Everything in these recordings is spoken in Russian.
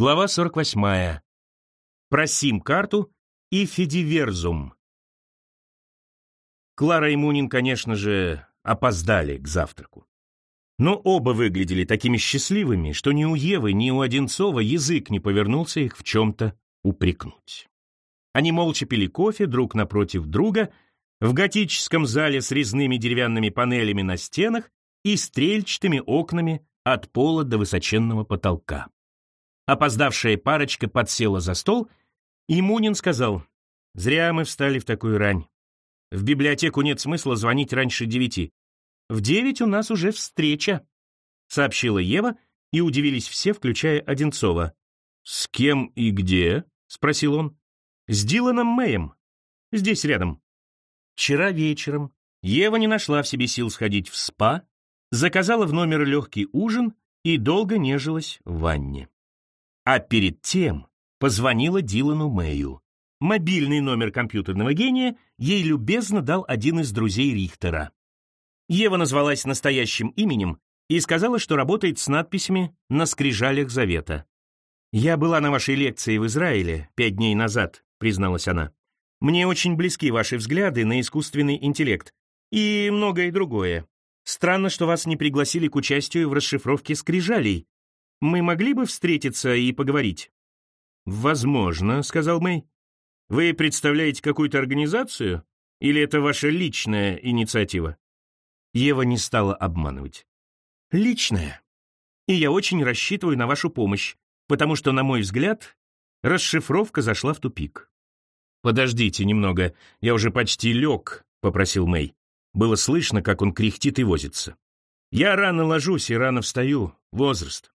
Глава 48. Про сим-карту и федиверзум. Клара и Мунин, конечно же, опоздали к завтраку. Но оба выглядели такими счастливыми, что ни у Евы, ни у Одинцова язык не повернулся их в чем-то упрекнуть. Они молча пили кофе друг напротив друга в готическом зале с резными деревянными панелями на стенах и стрельчатыми окнами от пола до высоченного потолка. Опоздавшая парочка подсела за стол, и Мунин сказал, «Зря мы встали в такую рань. В библиотеку нет смысла звонить раньше девяти. В девять у нас уже встреча», — сообщила Ева, и удивились все, включая Одинцова. «С кем и где?» — спросил он. «С Диланом Мэем. Здесь рядом». Вчера вечером Ева не нашла в себе сил сходить в спа, заказала в номер легкий ужин и долго нежилась в ванне. А перед тем позвонила Дилану Мэю. Мобильный номер компьютерного гения ей любезно дал один из друзей Рихтера. Ева назвалась настоящим именем и сказала, что работает с надписями на скрижалях завета. «Я была на вашей лекции в Израиле пять дней назад», — призналась она. «Мне очень близки ваши взгляды на искусственный интеллект и многое другое. Странно, что вас не пригласили к участию в расшифровке скрижалей, мы могли бы встретиться и поговорить?» «Возможно», — сказал Мэй. «Вы представляете какую-то организацию? Или это ваша личная инициатива?» Ева не стала обманывать. «Личная. И я очень рассчитываю на вашу помощь, потому что, на мой взгляд, расшифровка зашла в тупик». «Подождите немного, я уже почти лег», — попросил Мэй. Было слышно, как он кряхтит и возится. «Я рано ложусь и рано встаю. Возраст.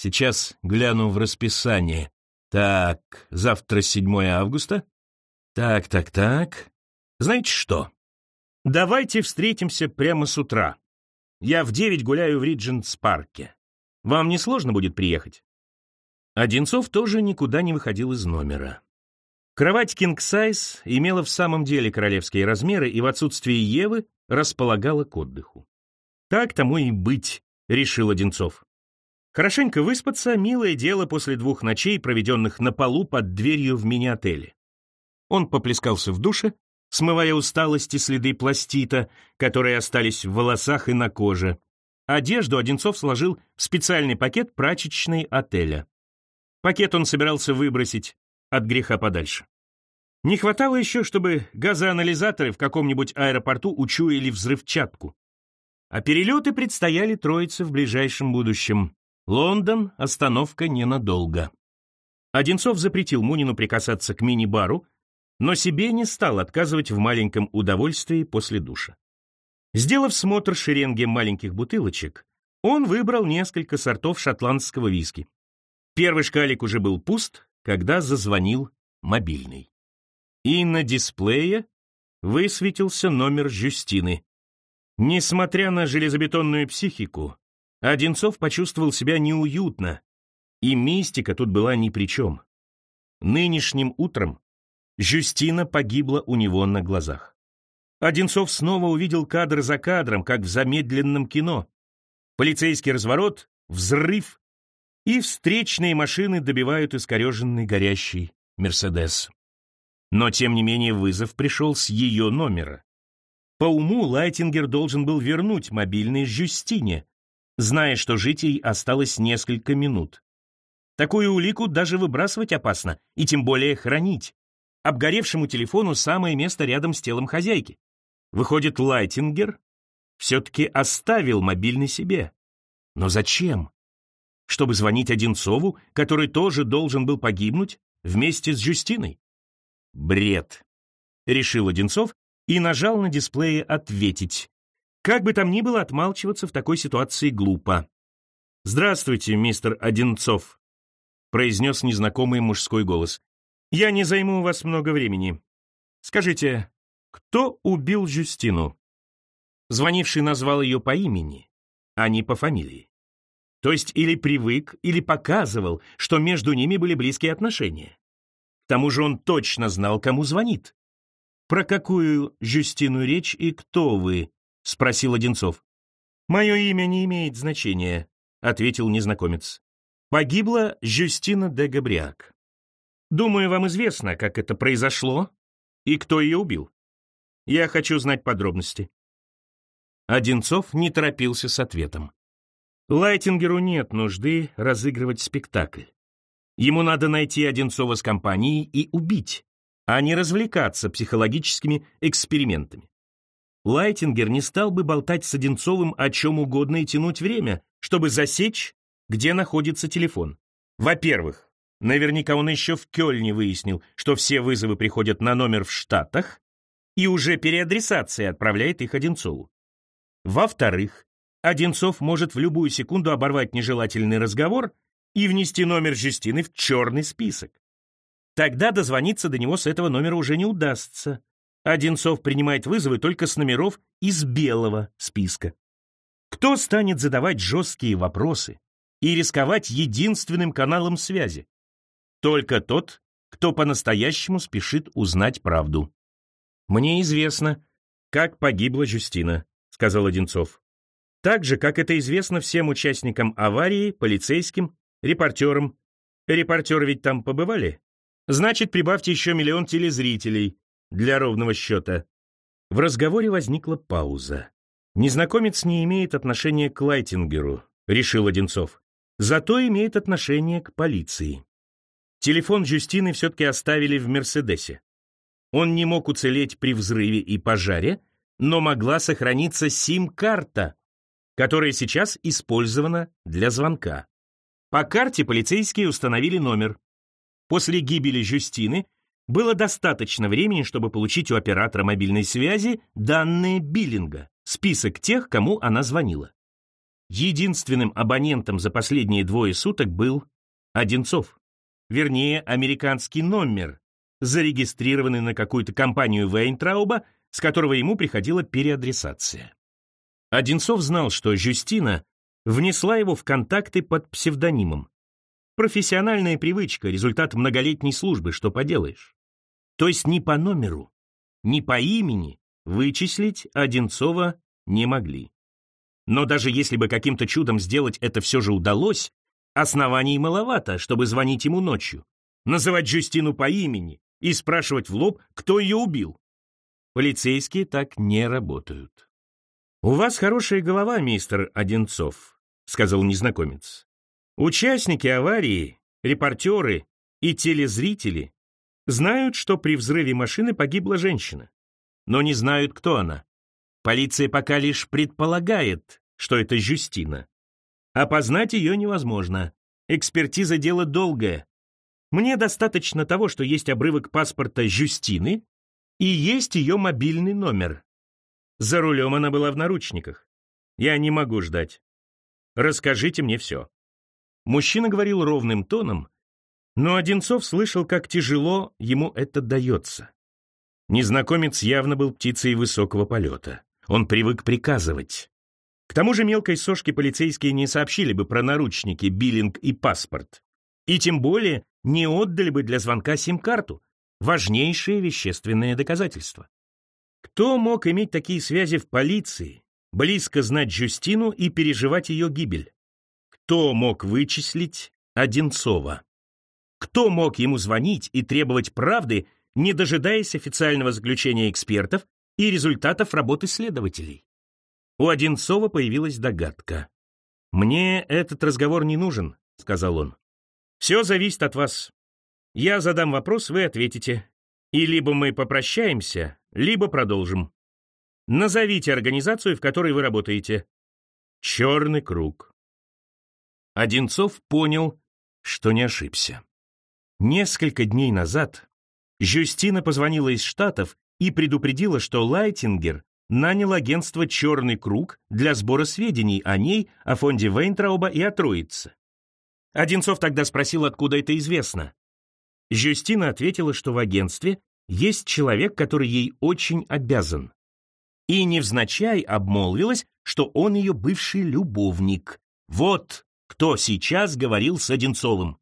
Сейчас гляну в расписание. Так, завтра 7 августа. Так, так, так. Знаете что? Давайте встретимся прямо с утра. Я в 9 гуляю в Риджентс-парке. Вам не сложно будет приехать? Одинцов тоже никуда не выходил из номера. Кровать King Size имела в самом деле королевские размеры и в отсутствие Евы располагала к отдыху. Так тому и быть, решил Одинцов. Хорошенько выспаться — милое дело после двух ночей, проведенных на полу под дверью в мини-отеле. Он поплескался в душе, смывая усталость и следы пластита, которые остались в волосах и на коже. Одежду Одинцов сложил в специальный пакет прачечной отеля. Пакет он собирался выбросить от греха подальше. Не хватало еще, чтобы газоанализаторы в каком-нибудь аэропорту учуяли взрывчатку. А перелеты предстояли троице в ближайшем будущем. Лондон — остановка ненадолго. Одинцов запретил Мунину прикасаться к мини-бару, но себе не стал отказывать в маленьком удовольствии после душа. Сделав смотр шеренги маленьких бутылочек, он выбрал несколько сортов шотландского виски. Первый шкалик уже был пуст, когда зазвонил мобильный. И на дисплее высветился номер Жюстины. Несмотря на железобетонную психику, Одинцов почувствовал себя неуютно, и мистика тут была ни при чем. Нынешним утром Жюстина погибла у него на глазах. Одинцов снова увидел кадр за кадром, как в замедленном кино. Полицейский разворот, взрыв, и встречные машины добивают искореженный горящий «Мерседес». Но, тем не менее, вызов пришел с ее номера. По уму Лайтингер должен был вернуть мобильный Жюстине, зная, что жить ей осталось несколько минут. Такую улику даже выбрасывать опасно, и тем более хранить. Обгоревшему телефону самое место рядом с телом хозяйки. Выходит, Лайтингер все-таки оставил мобильный себе. Но зачем? Чтобы звонить Одинцову, который тоже должен был погибнуть вместе с Жюстиной? Бред, решил Одинцов и нажал на дисплее «Ответить». Как бы там ни было, отмалчиваться в такой ситуации глупо. «Здравствуйте, мистер Одинцов», — произнес незнакомый мужской голос. «Я не займу у вас много времени. Скажите, кто убил Жюстину?» Звонивший назвал ее по имени, а не по фамилии. То есть или привык, или показывал, что между ними были близкие отношения. К тому же он точно знал, кому звонит. Про какую Жюстину речь и кто вы, — спросил Одинцов. «Мое имя не имеет значения», — ответил незнакомец. Погибла Жюстина де Габриак. Думаю, вам известно, как это произошло и кто ее убил. Я хочу знать подробности. Одинцов не торопился с ответом. Лайтингеру нет нужды разыгрывать спектакль. Ему надо найти Одинцова с компанией и убить, а не развлекаться психологическими экспериментами. Лайтингер не стал бы болтать с Одинцовым о чем угодно и тянуть время, чтобы засечь, где находится телефон. Во-первых, наверняка он еще в Кёльне выяснил, что все вызовы приходят на номер в Штатах, и уже переадресацией отправляет их Одинцову. Во-вторых, Одинцов может в любую секунду оборвать нежелательный разговор и внести номер Жюстины в черный список. Тогда дозвониться до него с этого номера уже не удастся. Одинцов принимает вызовы только с номеров из белого списка. Кто станет задавать жесткие вопросы и рисковать единственным каналом связи? Только тот, кто по-настоящему спешит узнать правду. «Мне известно, как погибла Жюстина», — сказал Одинцов. «Так же, как это известно всем участникам аварии, полицейским, репортерам. Репортеры ведь там побывали? Значит, прибавьте еще миллион телезрителей для ровного счета». В разговоре возникла пауза. «Незнакомец не имеет отношения к Лайтингеру», — решил Одинцов. «Зато имеет отношение к полиции». Телефон Жюстины все-таки оставили в «Мерседесе». Он не мог уцелеть при взрыве и пожаре, но могла сохраниться сим-карта, которая сейчас использована для звонка. По карте полицейские установили номер. После гибели Жюстины было достаточно времени, чтобы получить у оператора мобильной связи данные биллинга, список тех, кому она звонила. Единственным абонентом за последние двое суток был Одинцов. Вернее, американский номер, зарегистрированный на какую-то компанию Вейнтрауба, с которого ему приходила переадресация. Одинцов знал, что Жюстина внесла его в контакты под псевдонимом. Профессиональная привычка, результат многолетней службы, что поделаешь. То есть ни по номеру, ни по имени вычислить Одинцова не могли. Но даже если бы каким-то чудом сделать это все же удалось, оснований маловато, чтобы звонить ему ночью, называть Жюстину по имени, и спрашивать в лоб, кто ее убил. Полицейские так не работают. «У вас хорошая голова, мистер Одинцов», — сказал незнакомец. «Участники аварии, репортеры и телезрители знают, что при взрыве машины погибла женщина, но не знают, кто она. Полиция пока лишь предполагает, что это Жюстина. Опознать ее невозможно. Экспертиза дело долгое, мне достаточно того, что есть обрывок паспорта Жюстины и есть ее мобильный номер. За рулем она была в наручниках. Я не могу ждать. Расскажите мне все. Мужчина говорил ровным тоном, но Одинцов слышал, как тяжело ему это дается. Незнакомец явно был птицей высокого полета. Он привык приказывать. К тому же мелкой сошке полицейские не сообщили бы про наручники, биллинг и паспорт. И тем более не отдали бы для звонка сим-карту. Важнейшее вещественное доказательство. Кто мог иметь такие связи в полиции, близко знать Джустину и переживать ее гибель? Кто мог вычислить Одинцова? Кто мог ему звонить и требовать правды, не дожидаясь официального заключения экспертов и результатов работы следователей? У Одинцова появилась догадка. «Мне этот разговор не нужен», — сказал он. Все зависит от вас. Я задам вопрос, вы ответите. И либо мы попрощаемся, либо продолжим. Назовите организацию, в которой вы работаете. Черный круг. Одинцов понял, что не ошибся. Несколько дней назад Жюстина позвонила из Штатов и предупредила, что Лайтингер нанял агентство «Черный круг» для сбора сведений о ней, о фонде Вейнтрауба и о Троице. Одинцов тогда спросил, откуда это известно. Жюстина ответила, что в агентстве есть человек, который ей очень обязан. И невзначай обмолвилась, что он ее бывший любовник. Вот кто сейчас говорил с Одинцовым.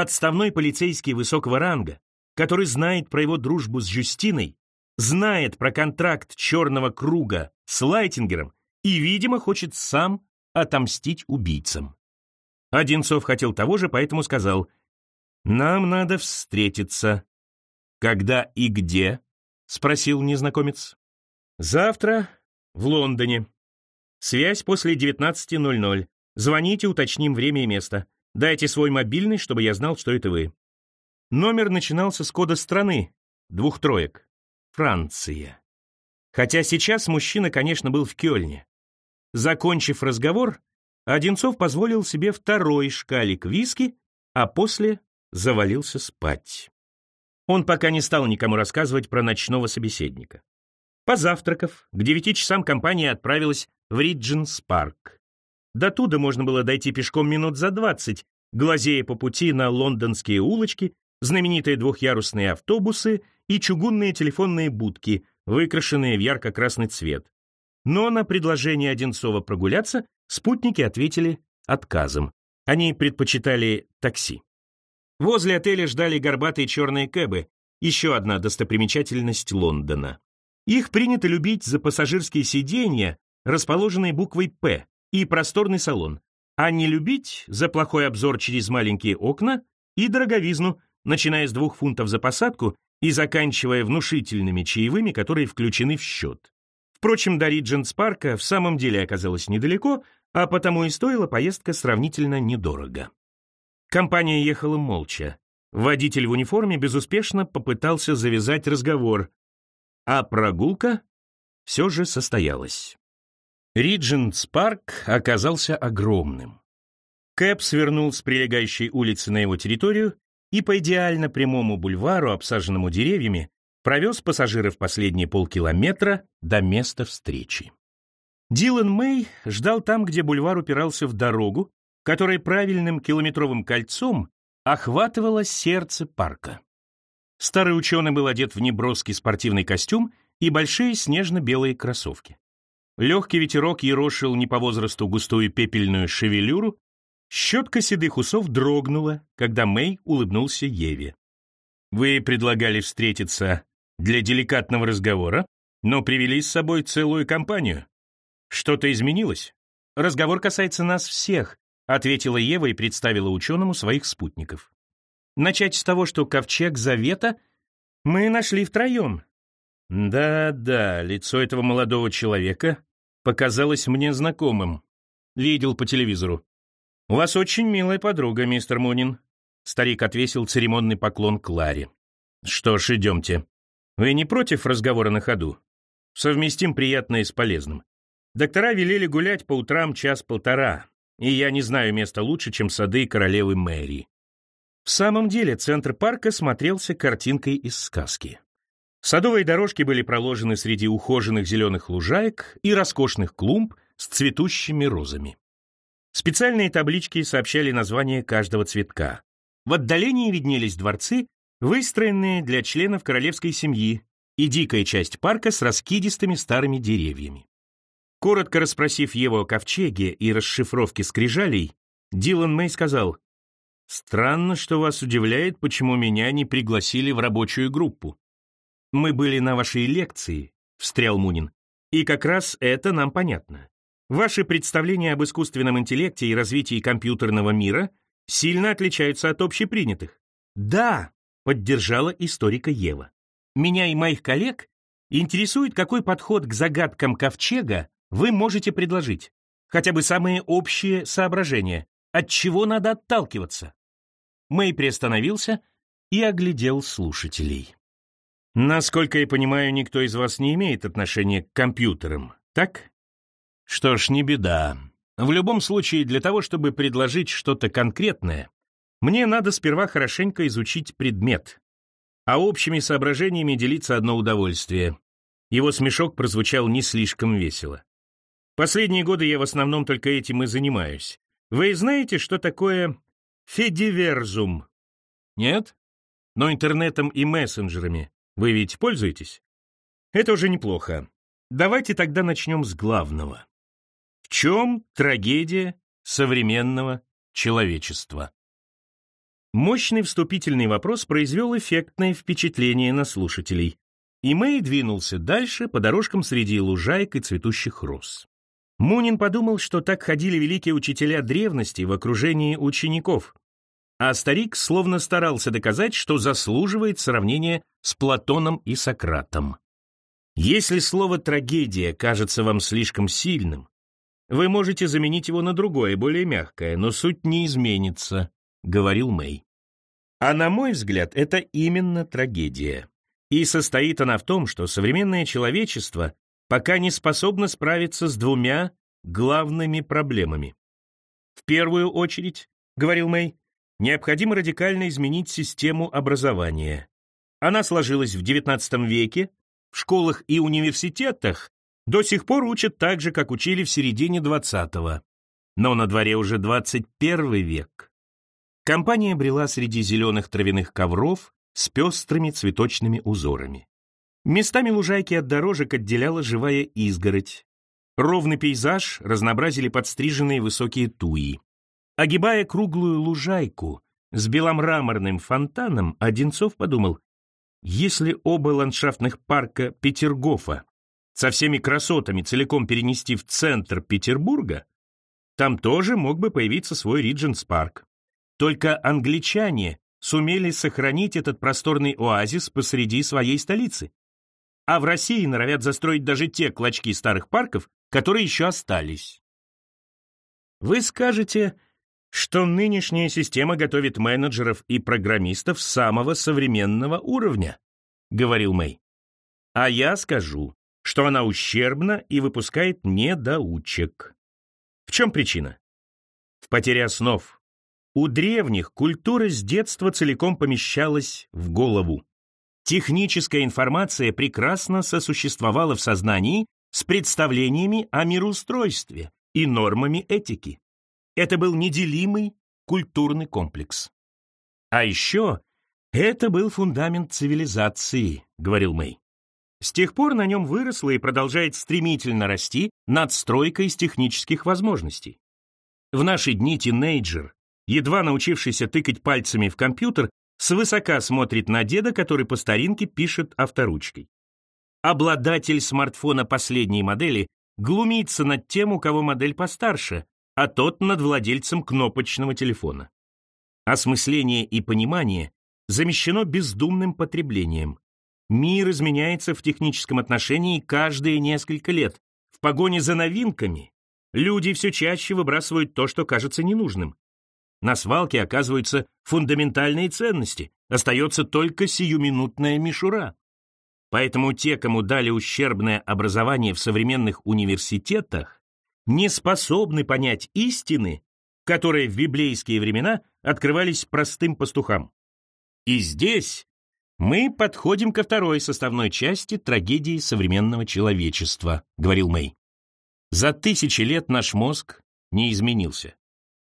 Отставной полицейский высокого ранга, который знает про его дружбу с Жюстиной, знает про контракт черного круга с Лайтингером и, видимо, хочет сам отомстить убийцам. Одинцов хотел того же, поэтому сказал, «Нам надо встретиться». «Когда и где?» — спросил незнакомец. «Завтра в Лондоне. Связь после 19.00. Звоните, уточним время и место. Дайте свой мобильный, чтобы я знал, что это вы». Номер начинался с кода страны, двух троек. Франция. Хотя сейчас мужчина, конечно, был в Кёльне. Закончив разговор, Одинцов позволил себе второй шкалик виски, а после завалился спать. Он пока не стал никому рассказывать про ночного собеседника. Позавтракав, к девяти часам компания отправилась в Риджинс парк. До туда можно было дойти пешком минут за двадцать, глазея по пути на лондонские улочки, знаменитые двухъярусные автобусы и чугунные телефонные будки, выкрашенные в ярко-красный цвет. Но на предложение Одинцова прогуляться спутники ответили отказом. Они предпочитали такси. Возле отеля ждали горбатые черные кэбы, еще одна достопримечательность Лондона. Их принято любить за пассажирские сиденья, расположенные буквой «П», и просторный салон, а не любить за плохой обзор через маленькие окна и дороговизну, начиная с двух фунтов за посадку и заканчивая внушительными чаевыми, которые включены в счет. Впрочем, до Риджентс парка в самом деле оказалось недалеко, а потому и стоила поездка сравнительно недорого. Компания ехала молча. Водитель в униформе безуспешно попытался завязать разговор, а прогулка все же состоялась. Риджентс парк оказался огромным. Кэп свернул с прилегающей улицы на его территорию и по идеально прямому бульвару, обсаженному деревьями, провез пассажиров последние полкилометра до места встречи. Дилан Мэй ждал там, где бульвар упирался в дорогу, которая правильным километровым кольцом охватывала сердце парка. Старый ученый был одет в неброский спортивный костюм и большие снежно-белые кроссовки. Легкий ветерок ерошил не по возрасту густую пепельную шевелюру, щетка седых усов дрогнула, когда Мэй улыбнулся Еве. «Вы предлагали встретиться для деликатного разговора, но привели с собой целую компанию. Что-то изменилось? Разговор касается нас всех», ответила Ева и представила ученому своих спутников. Начать с того, что ковчег Завета мы нашли втроем. Да-да, лицо этого молодого человека показалось мне знакомым. Видел по телевизору. «У вас очень милая подруга, мистер Мунин». Старик отвесил церемонный поклон Кларе. «Что ж, идемте. Вы не против разговора на ходу? Совместим приятное с полезным. Доктора велели гулять по утрам час-полтора, и я не знаю места лучше, чем сады королевы Мэри. В самом деле центр парка смотрелся картинкой из сказки. Садовые дорожки были проложены среди ухоженных зеленых лужаек и роскошных клумб с цветущими розами. Специальные таблички сообщали название каждого цветка. В отдалении виднелись дворцы, выстроенные для членов королевской семьи, и дикая часть парка с раскидистыми старыми деревьями. Коротко расспросив его о ковчеге и расшифровке скрижалей, Дилан Мэй сказал, Странно, что вас удивляет, почему меня не пригласили в рабочую группу. Мы были на вашей лекции, встрял Мунин. И как раз это нам понятно. Ваши представления об искусственном интеллекте и развитии компьютерного мира сильно отличаются от общепринятых. Да, поддержала историка Ева. Меня и моих коллег интересует, какой подход к загадкам ковчега вы можете предложить. Хотя бы самые общие соображения, от чего надо отталкиваться. Мэй приостановился и оглядел слушателей. «Насколько я понимаю, никто из вас не имеет отношения к компьютерам, так? Что ж, не беда. В любом случае, для того, чтобы предложить что-то конкретное, мне надо сперва хорошенько изучить предмет, а общими соображениями делиться одно удовольствие». Его смешок прозвучал не слишком весело. Последние годы я в основном только этим и занимаюсь. Вы знаете, что такое Федиверзум. Нет? Но интернетом и мессенджерами вы ведь пользуетесь? Это уже неплохо. Давайте тогда начнем с главного. В чем трагедия современного человечества? Мощный вступительный вопрос произвел эффектное впечатление на слушателей, и Мэй двинулся дальше по дорожкам среди лужаек и цветущих роз. Мунин подумал, что так ходили великие учителя древности в окружении учеников, а старик словно старался доказать, что заслуживает сравнения с Платоном и Сократом. Если слово «трагедия» кажется вам слишком сильным, вы можете заменить его на другое, более мягкое, но суть не изменится, говорил Мэй. А на мой взгляд, это именно трагедия. И состоит она в том, что современное человечество пока не способно справиться с двумя главными проблемами. В первую очередь, говорил Мэй, необходимо радикально изменить систему образования. Она сложилась в XIX веке, в школах и университетах до сих пор учат так же, как учили в середине XX. Но на дворе уже 21 век. Компания брела среди зеленых травяных ковров с пестрыми цветочными узорами. Местами лужайки от дорожек отделяла живая изгородь. Ровный пейзаж разнообразили подстриженные высокие туи. Огибая круглую лужайку с беломраморным фонтаном, Одинцов подумал, если оба ландшафтных парка Петергофа со всеми красотами целиком перенести в центр Петербурга, там тоже мог бы появиться свой Ридженс парк. Только англичане сумели сохранить этот просторный оазис посреди своей столицы. А в России норовят застроить даже те клочки старых парков, которые еще остались. Вы скажете, что нынешняя система готовит менеджеров и программистов самого современного уровня, говорил Мэй. А я скажу, что она ущербна и выпускает недоучек. В чем причина? В потере основ. У древних культура с детства целиком помещалась в голову. Техническая информация прекрасно сосуществовала в сознании с представлениями о мироустройстве и нормами этики. Это был неделимый культурный комплекс. А еще это был фундамент цивилизации, говорил Мэй. С тех пор на нем выросла и продолжает стремительно расти надстройка из технических возможностей. В наши дни тинейджер, едва научившийся тыкать пальцами в компьютер, свысока смотрит на деда, который по старинке пишет авторучкой. Обладатель смартфона последней модели глумится над тем, у кого модель постарше, а тот над владельцем кнопочного телефона. Осмысление и понимание замещено бездумным потреблением. Мир изменяется в техническом отношении каждые несколько лет. В погоне за новинками люди все чаще выбрасывают то, что кажется ненужным. На свалке оказываются фундаментальные ценности, остается только сиюминутная мишура. Поэтому те, кому дали ущербное образование в современных университетах, не способны понять истины, которые в библейские времена открывались простым пастухам. И здесь мы подходим ко второй составной части трагедии современного человечества, говорил Мэй. За тысячи лет наш мозг не изменился.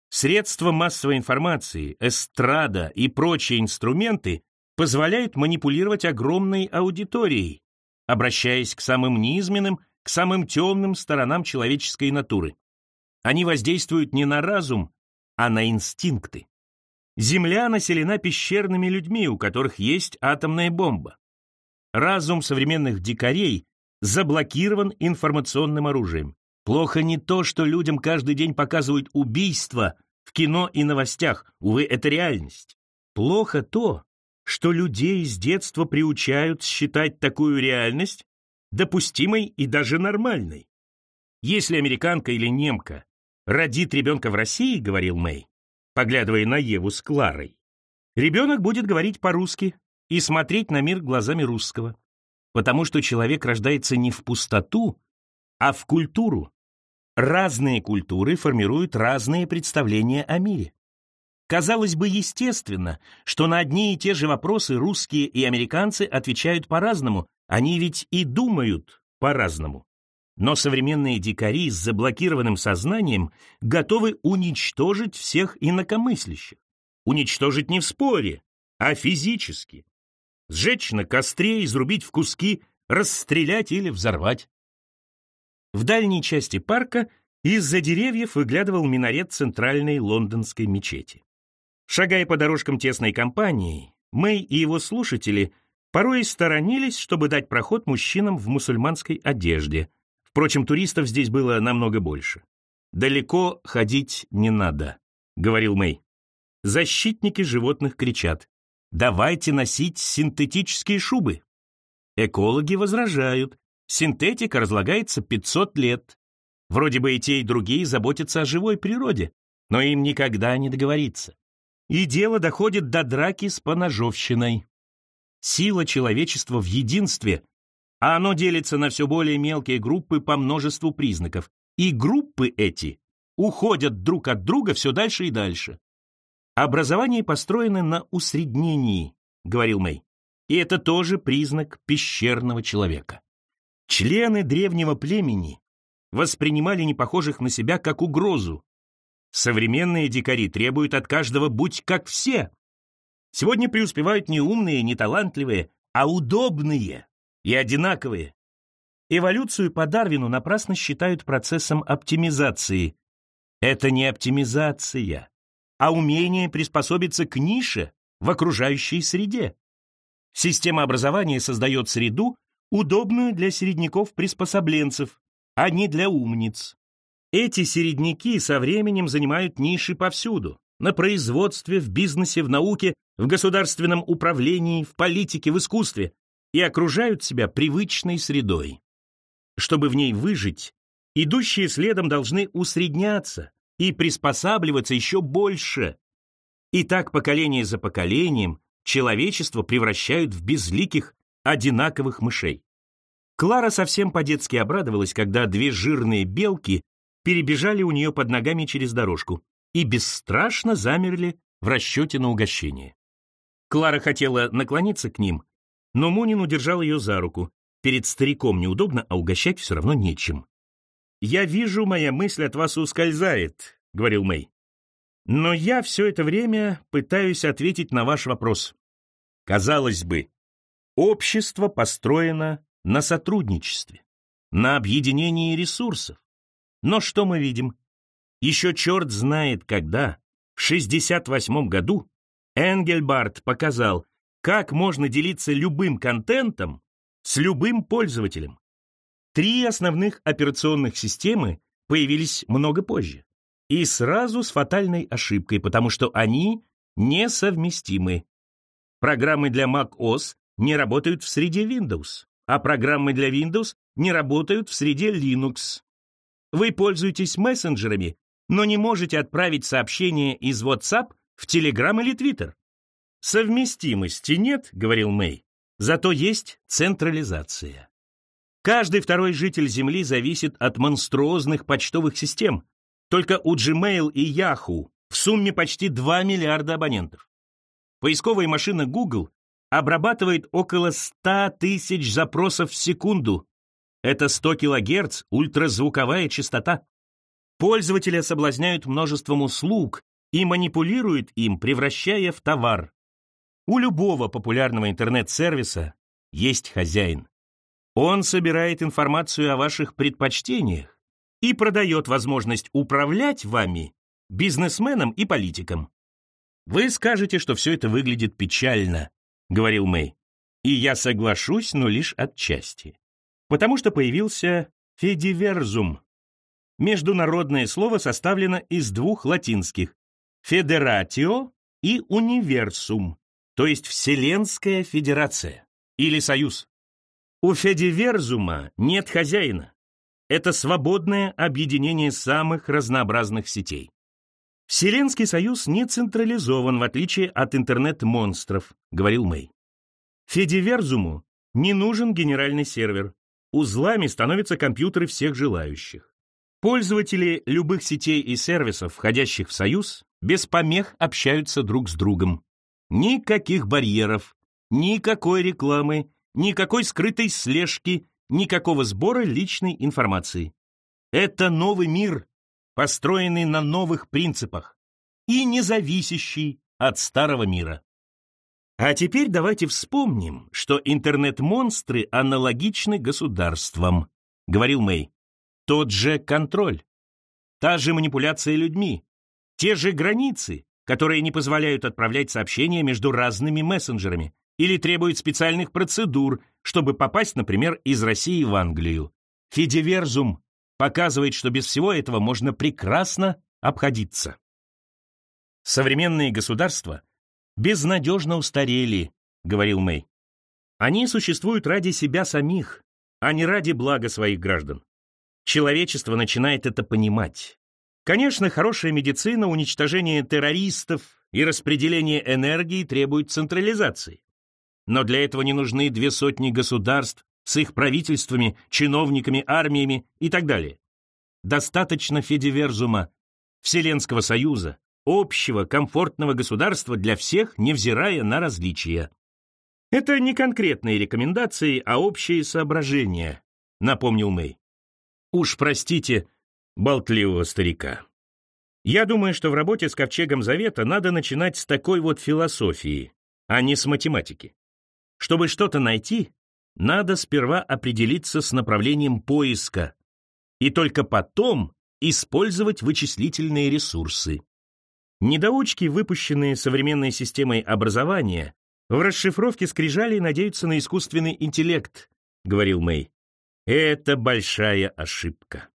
Средства массовой информации, эстрада и прочие инструменты позволяют манипулировать огромной аудиторией, обращаясь к самым низменным к самым темным сторонам человеческой натуры. Они воздействуют не на разум, а на инстинкты. Земля населена пещерными людьми, у которых есть атомная бомба. Разум современных дикарей заблокирован информационным оружием. Плохо не то, что людям каждый день показывают убийства в кино и новостях, увы, это реальность. Плохо то, что людей с детства приучают считать такую реальность допустимой и даже нормальной. Если американка или немка родит ребенка в России, говорил Мэй, поглядывая на Еву с Кларой, ребенок будет говорить по-русски и смотреть на мир глазами русского, потому что человек рождается не в пустоту, а в культуру. Разные культуры формируют разные представления о мире. Казалось бы, естественно, что на одни и те же вопросы русские и американцы отвечают по-разному, они ведь и думают по-разному. Но современные дикари с заблокированным сознанием готовы уничтожить всех инакомыслящих. Уничтожить не в споре, а физически. Сжечь на костре, изрубить в куски, расстрелять или взорвать. В дальней части парка из-за деревьев выглядывал минарет центральной лондонской мечети. Шагая по дорожкам тесной компании, Мэй и его слушатели порой сторонились, чтобы дать проход мужчинам в мусульманской одежде. Впрочем, туристов здесь было намного больше. «Далеко ходить не надо», — говорил Мэй. Защитники животных кричат. «Давайте носить синтетические шубы». Экологи возражают. Синтетика разлагается 500 лет. Вроде бы и те, и другие заботятся о живой природе, но им никогда не договориться. И дело доходит до драки с поножовщиной. Сила человечества в единстве, а оно делится на все более мелкие группы по множеству признаков. И группы эти уходят друг от друга все дальше и дальше. Образование построено на усреднении, говорил Мэй. И это тоже признак пещерного человека. Члены древнего племени воспринимали непохожих на себя как угрозу. Современные дикари требуют от каждого «будь как все». Сегодня преуспевают не умные, не талантливые, а удобные и одинаковые. Эволюцию по Дарвину напрасно считают процессом оптимизации. Это не оптимизация, а умение приспособиться к нише в окружающей среде. Система образования создает среду, удобную для середняков-приспособленцев, а не для умниц. Эти середняки со временем занимают ниши повсюду. На производстве, в бизнесе, в науке, в государственном управлении, в политике, в искусстве. И окружают себя привычной средой. Чтобы в ней выжить, идущие следом должны усредняться и приспосабливаться еще больше. И так поколение за поколением человечество превращают в безликих, одинаковых мышей. Клара совсем по-детски обрадовалась, когда две жирные белки перебежали у нее под ногами через дорожку и бесстрашно замерли в расчете на угощение. Клара хотела наклониться к ним, но Мунин удержал ее за руку. Перед стариком неудобно, а угощать все равно нечем. «Я вижу, моя мысль от вас ускользает», — говорил Мэй. «Но я все это время пытаюсь ответить на ваш вопрос. Казалось бы, общество построено на сотрудничестве, на объединении ресурсов. Но что мы видим? Еще черт знает когда, в 68 году, Энгельбарт показал, как можно делиться любым контентом с любым пользователем. Три основных операционных системы появились много позже. И сразу с фатальной ошибкой, потому что они несовместимы. Программы для Mac OS не работают в среде Windows а программы для Windows не работают в среде Linux. Вы пользуетесь мессенджерами, но не можете отправить сообщение из WhatsApp в Telegram или Twitter. Совместимости нет, говорил Мэй, зато есть централизация. Каждый второй житель Земли зависит от монструозных почтовых систем. Только у Gmail и Yahoo в сумме почти 2 миллиарда абонентов. Поисковая машина Google обрабатывает около 100 тысяч запросов в секунду. Это 100 кГц ультразвуковая частота. Пользователя соблазняют множеством услуг и манипулируют им, превращая в товар. У любого популярного интернет-сервиса есть хозяин. Он собирает информацию о ваших предпочтениях и продает возможность управлять вами бизнесменам и политикам. Вы скажете, что все это выглядит печально, говорил Мэй. И я соглашусь, но лишь отчасти. Потому что появился федиверзум. Международное слово составлено из двух латинских «федератио» и «универсум», то есть Вселенская Федерация или Союз. У федиверзума нет хозяина. Это свободное объединение самых разнообразных сетей. Вселенский союз не централизован, в отличие от интернет-монстров, говорил Мэй. Федиверзуму не нужен генеральный сервер. Узлами становятся компьютеры всех желающих. Пользователи любых сетей и сервисов, входящих в союз, без помех общаются друг с другом. Никаких барьеров, никакой рекламы, никакой скрытой слежки, никакого сбора личной информации. Это новый мир, построенный на новых принципах и не зависящий от старого мира. А теперь давайте вспомним, что интернет-монстры аналогичны государствам, говорил Мэй. Тот же контроль, та же манипуляция людьми, те же границы, которые не позволяют отправлять сообщения между разными мессенджерами или требуют специальных процедур, чтобы попасть, например, из России в Англию. Фидиверзум показывает, что без всего этого можно прекрасно обходиться. Современные государства безнадежно устарели, говорил Мэй. Они существуют ради себя самих, а не ради блага своих граждан. Человечество начинает это понимать. Конечно, хорошая медицина, уничтожение террористов и распределение энергии требуют централизации. Но для этого не нужны две сотни государств с их правительствами, чиновниками, армиями и так далее. Достаточно федиверзума, Вселенского союза, общего комфортного государства для всех, невзирая на различия. Это не конкретные рекомендации, а общие соображения, напомнил Мэй. Уж простите болтливого старика. Я думаю, что в работе с Ковчегом Завета надо начинать с такой вот философии, а не с математики. Чтобы что-то найти, надо сперва определиться с направлением поиска и только потом использовать вычислительные ресурсы. Недоучки, выпущенные современной системой образования, в расшифровке скрижалей надеются на искусственный интеллект, говорил Мэй. Это большая ошибка.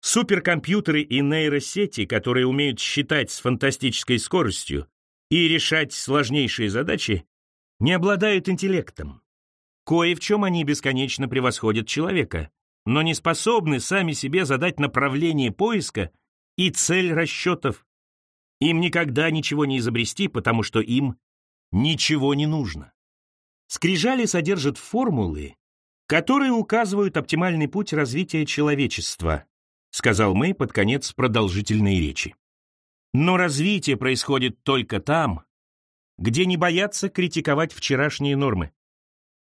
Суперкомпьютеры и нейросети, которые умеют считать с фантастической скоростью и решать сложнейшие задачи, не обладают интеллектом. Кое в чем они бесконечно превосходят человека, но не способны сами себе задать направление поиска и цель расчетов. Им никогда ничего не изобрести, потому что им ничего не нужно. Скрижали содержат формулы, которые указывают оптимальный путь развития человечества, сказал Мэй под конец продолжительной речи. Но развитие происходит только там, где не боятся критиковать вчерашние нормы.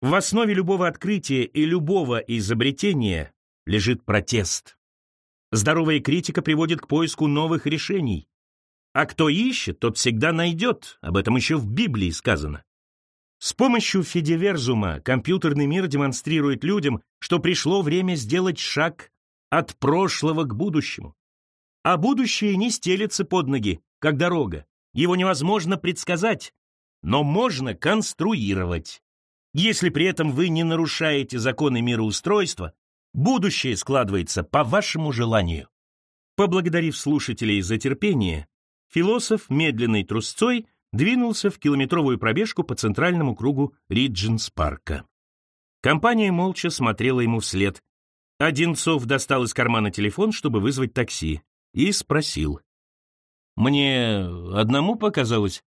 В основе любого открытия и любого изобретения лежит протест. Здоровая критика приводит к поиску новых решений. А кто ищет, тот всегда найдет, об этом еще в Библии сказано. С помощью фидиверзума компьютерный мир демонстрирует людям, что пришло время сделать шаг от прошлого к будущему. А будущее не стелется под ноги, как дорога. Его невозможно предсказать, но можно конструировать. Если при этом вы не нарушаете законы мироустройства, будущее складывается по вашему желанию. Поблагодарив слушателей за терпение, философ медленной трусцой двинулся в километровую пробежку по центральному кругу Ридженс-парка. Компания молча смотрела ему вслед. Одинцов достал из кармана телефон, чтобы вызвать такси, и спросил. «Мне одному показалось,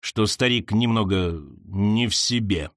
что старик немного не в себе.